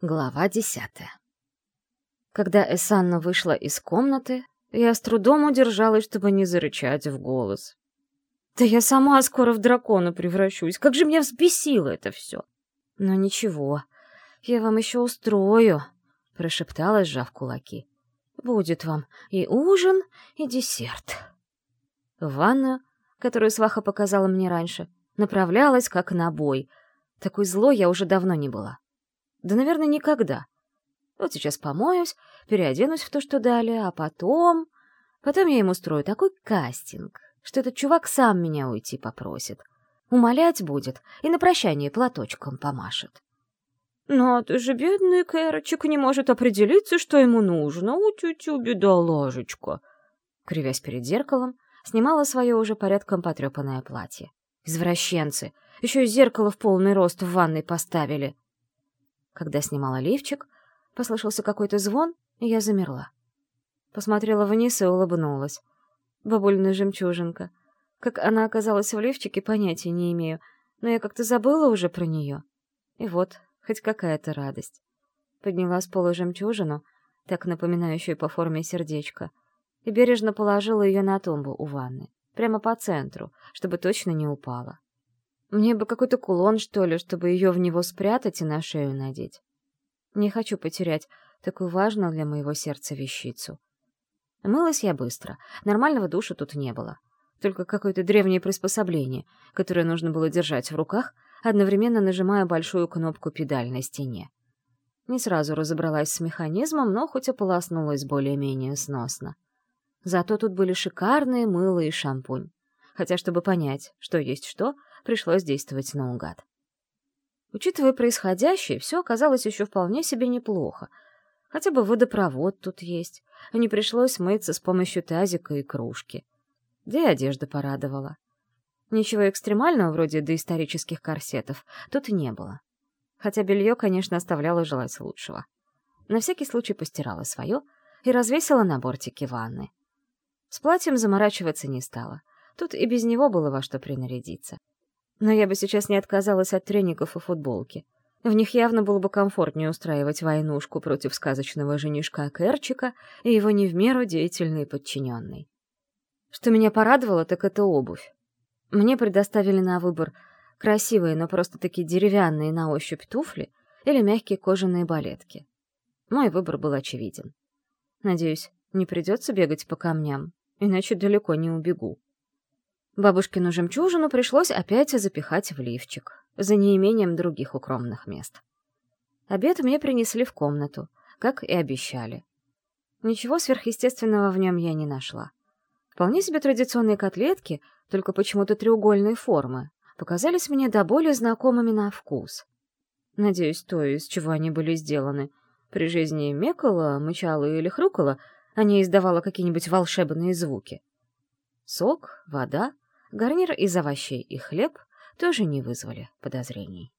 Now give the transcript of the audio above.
Глава десятая. Когда Эсанна вышла из комнаты, я с трудом удержалась, чтобы не зарычать в голос. «Да я сама скоро в дракона превращусь! Как же меня взбесило это все!» «Но ничего, я вам еще устрою!» — прошептала, сжав кулаки. «Будет вам и ужин, и десерт!» В ванную, которую сваха показала мне раньше, направлялась как на бой. Такой злой я уже давно не была. Да, наверное, никогда. Вот сейчас помоюсь, переоденусь в то, что дали, а потом... Потом я ему устрою такой кастинг, что этот чувак сам меня уйти попросит. Умолять будет и на прощание платочком помашет. «Но ты же бедный Кэрочек не может определиться, что ему нужно. У тю-тю, бедоложечка!» Кривясь перед зеркалом, снимала свое уже порядком потрепанное платье. «Извращенцы! Еще и зеркало в полный рост в ванной поставили!» Когда снимала лифчик, послышался какой-то звон, и я замерла. Посмотрела вниз и улыбнулась. Бабульная жемчужинка. Как она оказалась в лифчике, понятия не имею, но я как-то забыла уже про нее. И вот, хоть какая-то радость. Подняла с пола жемчужину, так напоминающую по форме сердечко, и бережно положила ее на тумбу у ванны, прямо по центру, чтобы точно не упала. Мне бы какой-то кулон, что ли, чтобы ее в него спрятать и на шею надеть. Не хочу потерять такую важную для моего сердца вещицу. Мылась я быстро. Нормального душа тут не было. Только какое-то древнее приспособление, которое нужно было держать в руках, одновременно нажимая большую кнопку педаль на стене. Не сразу разобралась с механизмом, но хоть ополоснулась более-менее сносно. Зато тут были шикарные мыло и шампунь. Хотя, чтобы понять, что есть что, пришлось действовать наугад. Учитывая происходящее, все оказалось еще вполне себе неплохо. Хотя бы водопровод тут есть, а не пришлось мыться с помощью тазика и кружки. Да и одежда порадовала. Ничего экстремального, вроде доисторических корсетов, тут не было. Хотя белье, конечно, оставляло желать лучшего. На всякий случай постирала свое и развесила на бортике ванны. С платьем заморачиваться не стала. Тут и без него было во что принарядиться. Но я бы сейчас не отказалась от треников и футболки. В них явно было бы комфортнее устраивать войнушку против сказочного женишка Керчика и его не в меру деятельный подчиненный. Что меня порадовало, так это обувь. Мне предоставили на выбор красивые, но просто-таки деревянные на ощупь туфли или мягкие кожаные балетки. Мой выбор был очевиден. Надеюсь, не придется бегать по камням, иначе далеко не убегу. Бабушкину жемчужину пришлось опять запихать в лифчик, за неимением других укромных мест. Обед мне принесли в комнату, как и обещали. Ничего сверхъестественного в нем я не нашла. Вполне себе традиционные котлетки, только почему-то треугольной формы, показались мне до боли знакомыми на вкус. Надеюсь, то, из чего они были сделаны. При жизни мекала, мычала или хрюкала, а не издавала какие-нибудь волшебные звуки. Сок, вода — Гарнир из овощей и хлеб тоже не вызвали подозрений.